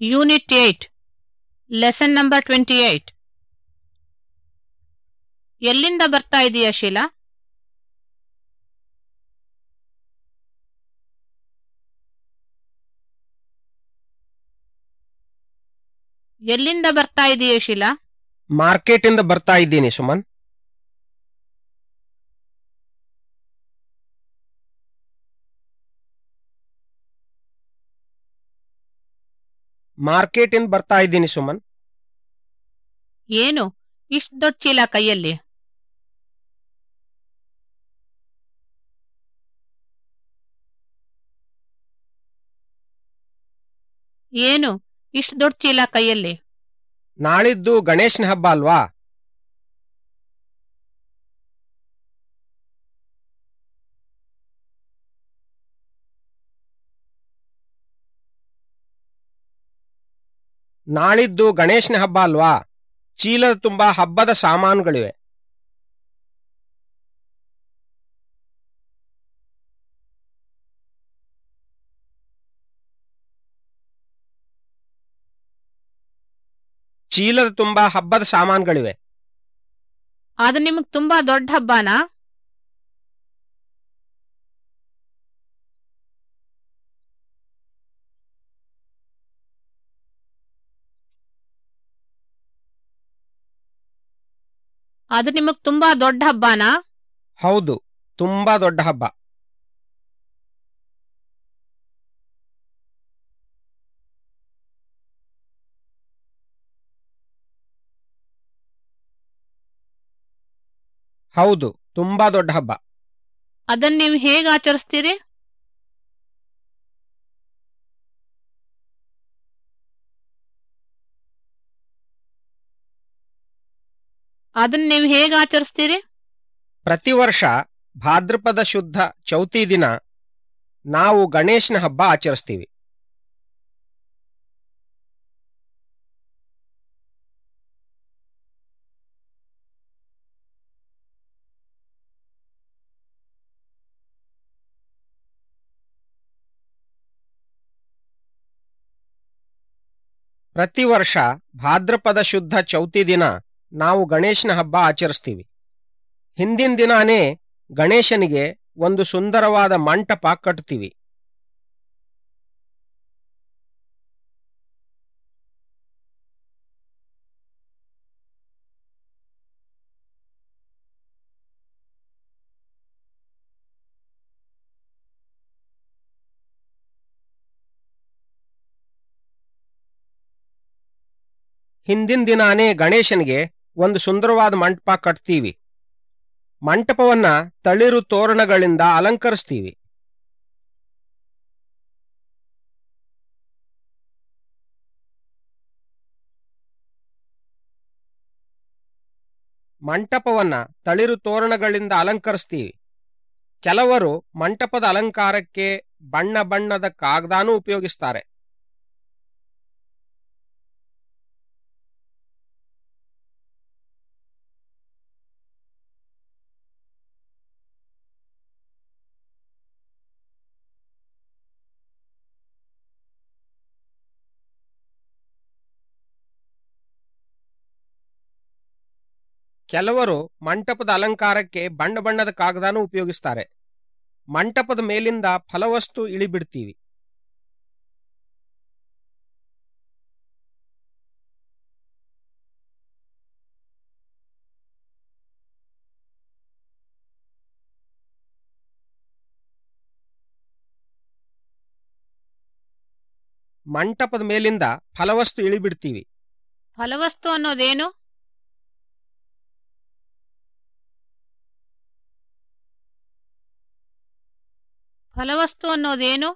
Unit eight lesson number twenty ಎಲ್ಲಿಂದ ಬರ್ತಾ ಇದೀಯಾ ಶೀಲಾ? ಎಲ್ಲಿಂದ ಬರ್ತಾ ಇದೀಯಾ ಶೀಲಾ? ಮಾರ್ಕೆಟ್ ಇಂದ ಬರ್ತಾ ಇದ್ದೀನಿ ಸುಮನ್. ಮಾರ್ಕೆಟ್ ಇಂದ ಬರ್ತಾ ಇದ್ದೀನಿ ಸುಮನ್. ಏನು? ಇಷ್ಟ್ ದೊಡ್ಡ ಚೀಲ ಕೈಯಲ್ಲಿ? ಏನು? ಇಷ್ಟ್ ದೊಡ್ಡ ಚೀಲ ಕೈಯಲ್ಲಿ? ನಾಳಿದ್ದು ಗಣೇಶನ ಹಬ್ಬ ಅಲ್ವಾ? ನಾಳಿದ್ದು ಗಣೇಶನ ಹಬ್ಬ ಅಲ್ವಾ? ಚೀಲದ ತುಂಬಾ ಹಬ್ಬದ ಸಾಮಾನುಗಳಿವೆ. ಚೀಲದ ತುಂಬಾ ಹಬ್ಬದ ಸಾಮಾನುಗಳಿವೆ. ಅದು ನಿಮಗ್ ತುಂಬಾ ದೊಡ್ಡ ಹಬ್ಬನಾ? ಅದು ನಿಮಗ್ ತುಂಬಾ ದೊಡ್ಡ ಹಬ್ಬನಾ? ಹೌದು ತುಂಬಾ ದೊಡ್ಡ ಹಬ್ಬ. ಹೌದು ತುಂಬಾ ದೊಡ್ಡ ಹಬ್ಬ. ಅದನ್ನ ನೀವು ಹೇಗೆ ಆಚರಿಸ್ತೀರಿ? ಅದನ್ ನೀವು ಹೇಗೆ ಆಚರಿಸ್ತೀರಿ? ಪ್ರತಿ ವರ್ಷ ಭಾದ್ರಪದ ಶುದ್ಧ ಚೌತಿ ದಿನ ನಾವು ಗಣೇಶನ ಹಬ್ಬ ಆಚರಿಸ್ತೀವಿ. ಪ್ರತಿ ವರ್ಷ ಭಾದ್ರಪದ ಶುದ್ಧ ಚೌತಿ ದಿನ ನಾವು ಗಣೇಶನ ಹಬ್ಬ ಆಚರಿಸ್ತೀವಿ. ಹಿಂದಿನ ದಿನಾನೇ ಗಣೇಶನಿಗೆ ಒಂದು ಸುಂದರವಾದ ಮಂಟಪ ಕಟ್ತೀವಿ. ಹಿಂದಿನ ದಿನಾನೇ ಗಣೇಶನಿಗೆ ಒಂದು ಸುಂದರವಾದ ಮಂಟಪ ಕಟ್ತೀವಿ. ಮಂಟಪವನ್ನ ತಳಿರು ತೋರಣಗಳಿಂದ ಅಲಂಕರಿಸ್ತೀವಿ. ಮಂಟಪವನ್ನ ತಳಿರು ತೋರಣಗಳಿಂದ ಅಲಂಕರಿಸ್ತೀವಿ. ಕೆಲವರು ಮಂಟಪದ ಅಲಂಕಾರಕ್ಕೆ ಬಣ್ಣ ಬಣ್ಣದ ಕಾಗದಾನೂ ಉಪಯೋಗಿಸ್ತಾರೆ. ಕೆಲವರು ಮಂಟಪದ ಅಲಂಕಾರಕ್ಕೆ ಬಣ್ಣ ಬಣ್ಣದ ಕಾಗದಾನು ಉಪಯೋಗಿಸ್ತಾರೆ. ಮಂಟಪದ ಮೇಲಿಂದ ಫಲವಸ್ತು ಇಳಿಬಿಡ್ತೀವಿ. ಮಂಟಪದ ಮೇಲಿಂದ ಫಲವಸ್ತು ಇಳಿಬಿಡ್ತೀವಿ. ಫಲವಸ್ತು ಅನ್ನೋದೇನು? ಫಲವಸ್ತು ಅನ್ನೋದೇನು?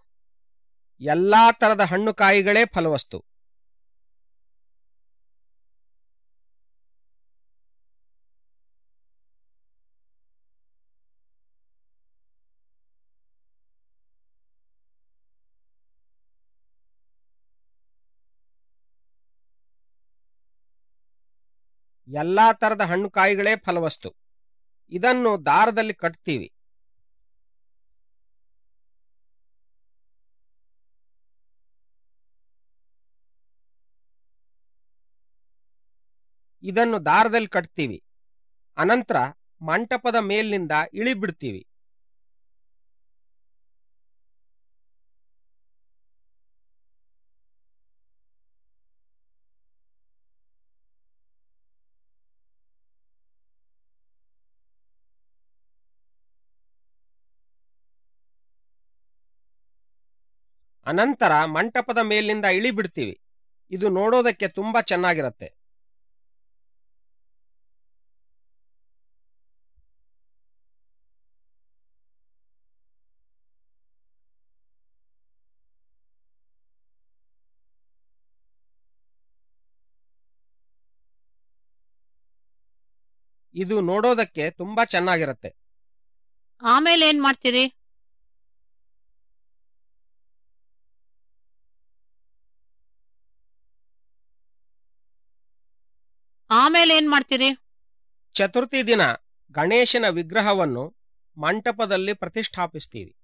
ಎಲ್ಲಾ ತರದ ಹಣ್ಣು ಕಾಯಿಗಳೇ ಫಲವಸ್ತು. ಎಲ್ಲಾ ತರದ ಹಣ್ಣು ಕಾಯಿಗಳೇ ಫಲವಸ್ತು. ಇದನ್ನು ದಾರದಲ್ಲಿ ಕಟ್ತೀವಿ. ಇದನ್ನು ದಾರದಲ್ಲಿ ಕಟ್ತೀವಿ. ಅನಂತರ ಮಂಟಪದ ಮೇಲಿನಿಂದ ಇಳಿಬಿಡ್ತೀವಿ. ಅನಂತರ ಮಂಟಪದ ಮೇಲಿನಿಂದ ಇಳಿಬಿಡ್ತೀವಿ. ಇದು ನೋಡೋದಕ್ಕೆ ತುಂಬಾ ಚೆನ್ನಾಗಿರತ್ತೆ. ಇದು ನೋಡೋದಕ್ಕೆ ತುಂಬಾ ಚೆನ್ನಾಗಿರುತ್ತೆ. ಆಮೇಲೆ ಏನ್ ಮಾಡ್ತೀರಿ? ಆಮೇಲೆ ಏನ್ ಮಾಡ್ತೀರಿ? ಚತುರ್ಥಿ ದಿನ ಗಣೇಶನ ವಿಗ್ರಹವನ್ನು ಮಂಟಪದಲ್ಲಿ ಪ್ರತಿಷ್ಠಾಪಿಸ್ತೀವಿ.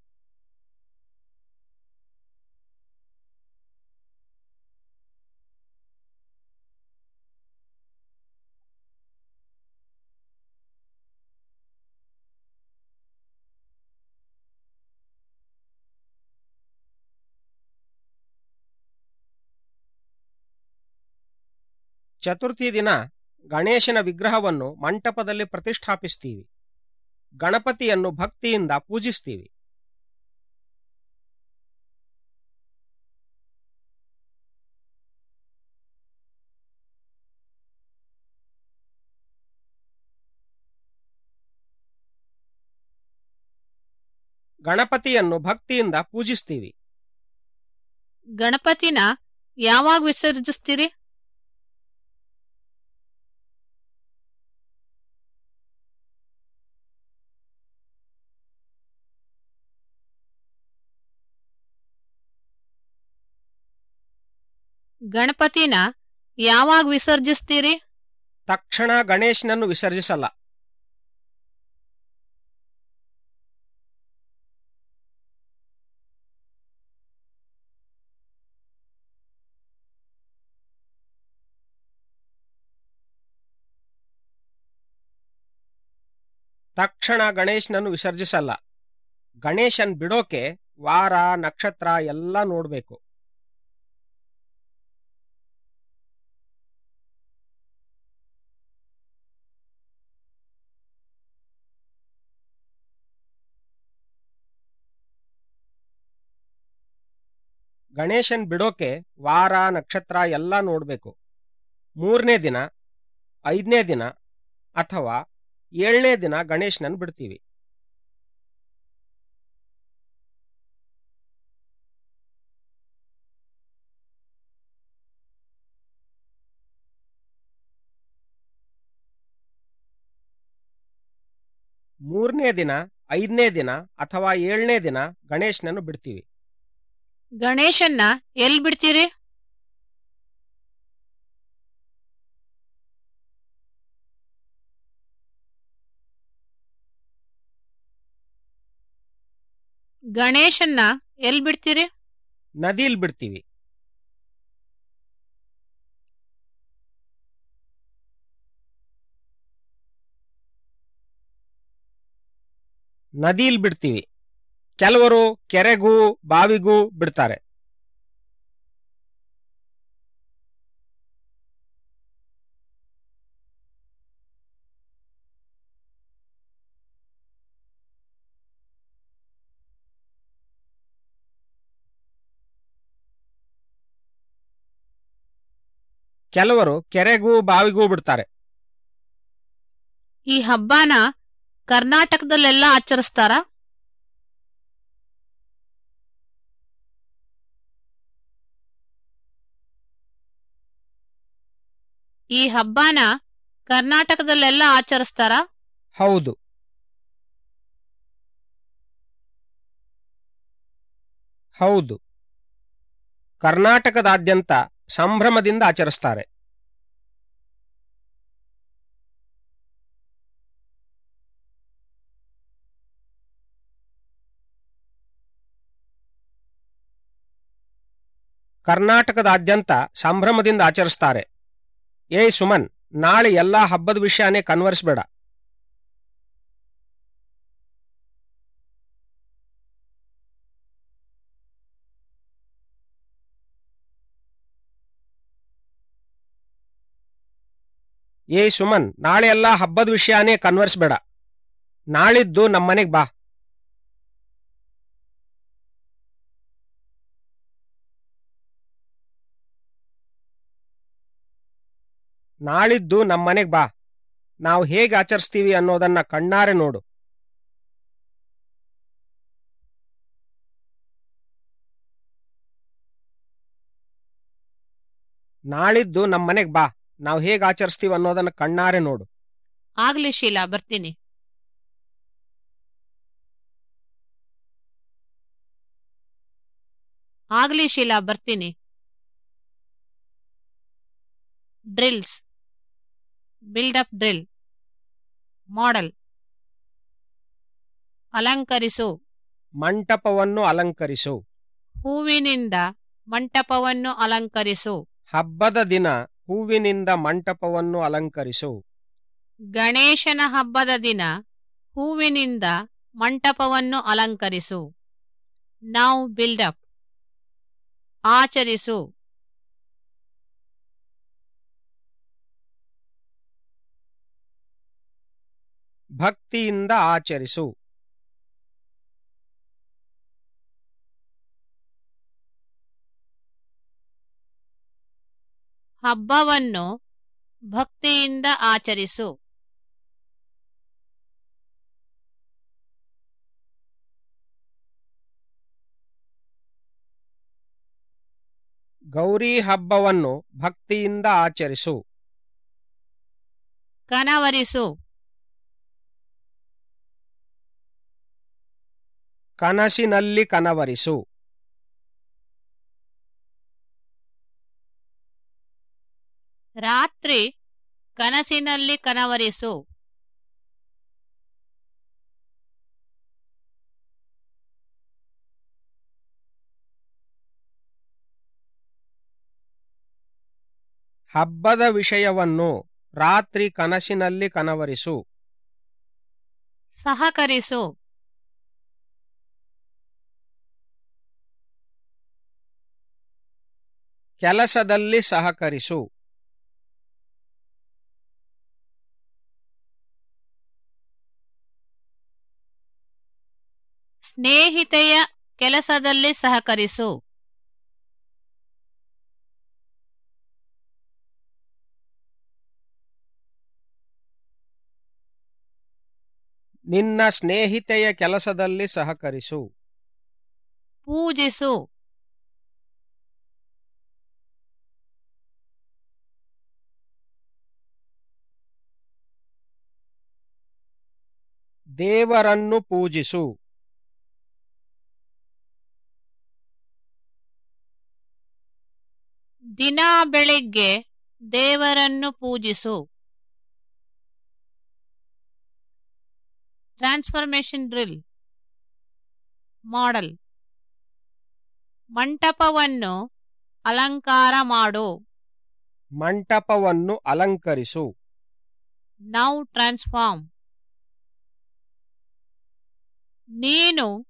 ಚತುರ್ಥಿ ದಿನ ಗಣೇಶನ ವಿಗ್ರಹವನ್ನು ಮಂಟಪದಲ್ಲಿ ಪ್ರತಿಷ್ಠಾಪಿಸ್ತೀವಿ. ಗಣಪತಿಯನ್ನು ಭಕ್ತಿಯಿಂದ ಪೂಜಿಸ್ತೀವಿ. ಗಣಪತಿಯನ್ನು ಭಕ್ತಿಯಿಂದ ಪೂಜಿಸ್ತೀವಿ. ಗಣಪತಿನ ಯಾವಾಗ ವಿಸರ್ಜಿಸ್ತೀರಿ? ಗಣಪತಿನ ಯಾವಾಗ ವಿಸರ್ಜಿಸ್ತೀರಿ? ತಕ್ಷಣ ಗಣೇಶನನ್ನು ವಿಸರ್ಜಿಸಲ್ಲ. ತಕ್ಷಣ ಗಣೇಶನನ್ನು ವಿಸರ್ಜಿಸಲ್ಲ. ಗಣೇಶನ್ ಬಿಡೋಕೆ ವಾರ, ನಕ್ಷತ್ರ ಎಲ್ಲ ನೋಡ್ಬೇಕು. ಗಣೇಶನ್ ಬಿಡೋಕೆ ವಾರ, ನಕ್ಷತ್ರ ಎಲ್ಲ ನೋಡಬೇಕು. ಮೂರನೇ ದಿನ, ಐದನೇ ದಿನ ಅಥವಾ ಏಳನೇ ದಿನ ಗಣೇಶನನ್ನು ಬಿಡ್ತೀವಿ. ಮೂರನೇ ದಿನ, ಐದನೇ ದಿನ ಅಥವಾ ಏಳನೇ ದಿನ ಗಣೇಶನನ್ನು ಬಿಡ್ತೀವಿ. ಗಣೇಶನ್ನ ಎಲ್ ಬಿಡ್ತೀರಿ? ಗಣೇಶನ್ನ ಎಲ್ ಬಿಡ್ತೀರಿ? ನದಿಲ್ ಬಿಡ್ತೀವಿ. ನದಿಲ್ ಬಿಡ್ತೀವಿ. ಕೆಲವರು ಕೆರೆಗೂ ಬಾವಿಗೂ ಬಿಡ್ತಾರೆ. ಕೆಲವರು ಕೆರೆಗೂ ಬಾವಿಗೂ ಬಿಡ್ತಾರೆ. ಈ ಹಬ್ಬನ ಕರ್ನಾಟಕದಲ್ಲೆಲ್ಲ ಆಚರಿಸ್ತಾರ? ಈ ಹಬ್ಬನ ಕರ್ನಾಟಕದಲ್ಲೆಲ್ಲ ಆಚರಿಸ್ತಾರ? ಹೌದು. ಹೌದು. ಕರ್ನಾಟಕದಾದ್ಯಂತ ಸಂಭ್ರಮದಿಂದ ಆಚರಿಸ್ತಾರೆ. ಕರ್ನಾಟಕದಾದ್ಯಂತ ಸಂಭ್ರಮದಿಂದ ಆಚರಿಸ್ತಾರೆ. ಏಯ್ ಸುಮನ್, ನಾಳೆ ಎಲ್ಲಾ ಹಬ್ಬದ ವಿಷಯನೇ ಕನ್ವರ್ಸ್ಬೇಡ. ಏಯ್ ಸುಮನ್, ನಾಳೆ ಎಲ್ಲಾ ಹಬ್ಬದ ವಿಷಯನೇ ಕನ್ವರ್ಸ್ಬೇಡ. ನಾಳಿದ್ದು ನಮ್ಮನೆಗೆ ಬಾ. ನಾಳಿದ್ದು ನಮ್ಮನೆಗ್ ಬಾ. ನಾವು ಹೇಗೆ ಆಚರಿಸ್ತೀವಿ ಅನ್ನೋದನ್ನ ಕಣ್ಣಾರೆ ನೋಡು. ನಾಳಿದ್ದು ನಮ್ಮನೆಗ್ ಬಾ. ನಾವು ಹೇಗೆ ಆಚರಿಸ್ತೀವಿ ಅನ್ನೋದನ್ನ ಕಣ್ಣಾರೆ ನೋಡು. ಆಗ್ಲಿ ಶೀಲಾ, ಬರ್ತೀನಿ. ಆಗ್ಲಿ ಶೀಲಾ, ಬರ್ತೀನಿ. ಡ್ರಿಲ್ಸ್ ಬಿಲ್ಡಪ್ ಡ್ರಿಲ್ ಮಾಡೆಲ್ ಅಲಂಕರಿಸು. ಮಂಟಪವನ್ನು ಅಲಂಕರಿಸು. ಹೂವಿನಿಂದ ಮಂಟಪವನ್ನು ಅಲಂಕರಿಸು. ಹಬ್ಬದ ದಿನ ಹೂವಿನಿಂದ ಮಂಟಪವನ್ನು ಅಲಂಕರಿಸು. ಗಣೇಶನ ಹಬ್ಬದ ದಿನ ಹೂವಿನಿಂದ ಮಂಟಪವನ್ನು ಅಲಂಕರಿಸು. ನಾವು ಬಿಲ್ಡಪ್ ಆಚರಿಸು. ಭಕ್ತಿಯಿಂದ ಆಚರಿಸು. ಹಬ್ಬವನ್ನು ಭಕ್ತಿಯಿಂದ ಆಚರಿಸು. ಗೌರಿ ಹಬ್ಬವನ್ನು ಭಕ್ತಿಯಿಂದ ಆಚರಿಸು. ಕನವರಿಸು. ಕನಸಿನಲ್ಲಿ ಕನವರಿಸು. ರಾತ್ರಿ ಕನಸಿನಲ್ಲಿ ಕನವರಿಸು. ಹಬ್ಬದ ವಿಷಯವನ್ನು ರಾತ್ರಿ ಕನಸಿನಲ್ಲಿ ಕನವರಿಸು. ಸಹಕರಿಸು. ಕೆಲಸದಲ್ಲಿ ಸಹಕರಿಸು. ಸ್ನೇಹಿತೆಯ ಕೆಲಸದಲ್ಲಿ ಸಹಕರಿಸು. ನಿನ್ನ ಸ್ನೇಹಿತೆಯ ಕೆಲಸದಲ್ಲಿ ಸಹಕರಿಸು. ಪೂಜಿಸು. ದೇವರನ್ನು ಪೂಜಿಸು. ದಿನಾ ಬೆಳಿಗ್ಗೆ ದೇವರನ್ನು ಪೂಜಿಸು. Transformation drill model. ಮಂಟಪವನ್ನು ಅಲಂಕಾರ ಮಾಡು. ಮಂಟಪವನ್ನು ಅಲಂಕರಿಸು. ನೌ ಟ್ರಾನ್ಸ್ಫಾರ್ಮ್ ನೀನು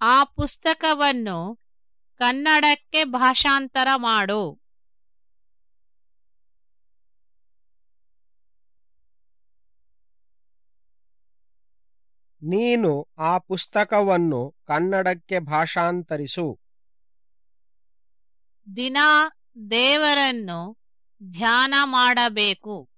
ಆ ಪುಸ್ತಕವನ್ನು ಕನ್ನಡಕ್ಕೆ ಭಾಷಾಂತರ ಮಾಡು. ನೀನು ಆ ಪುಸ್ತಕವನ್ನು ಕನ್ನಡಕ್ಕೆ ಭಾಷಾಂತರಿಸು. ದಿನ ದೇವರನ್ನು ಧ್ಯಾನ ಮಾಡಬೇಕು.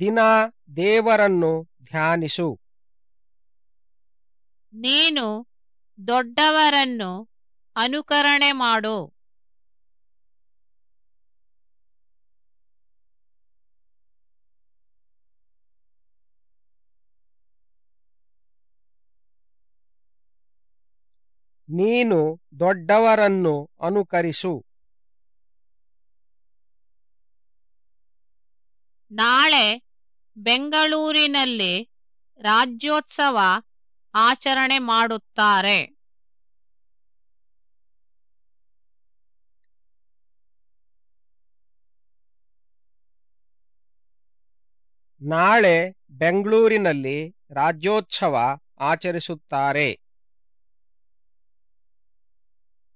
ದಿನ ದೇವರನ್ನು ಧ್ಯಾನಿಸು. ನೀನು ದೊಡ್ಡವರನ್ನು ಅನುಕರಣೆ ಮಾಡು. ನೀನು ದೊಡ್ಡವರನ್ನು ಅನುಕರಿಸು. ನಾಳೆ ಬೆಂಗಳೂರಿನಲ್ಲಿ ರಾಜ್ಯೋತ್ಸವ ಆಚರಣೆ ಮಾಡುತ್ತಾರೆ. ನಾಳೆ ಬೆಂಗಳೂರಿನಲ್ಲಿ ರಾಜ್ಯೋತ್ಸವ ಆಚರಿಸುತ್ತಾರೆ.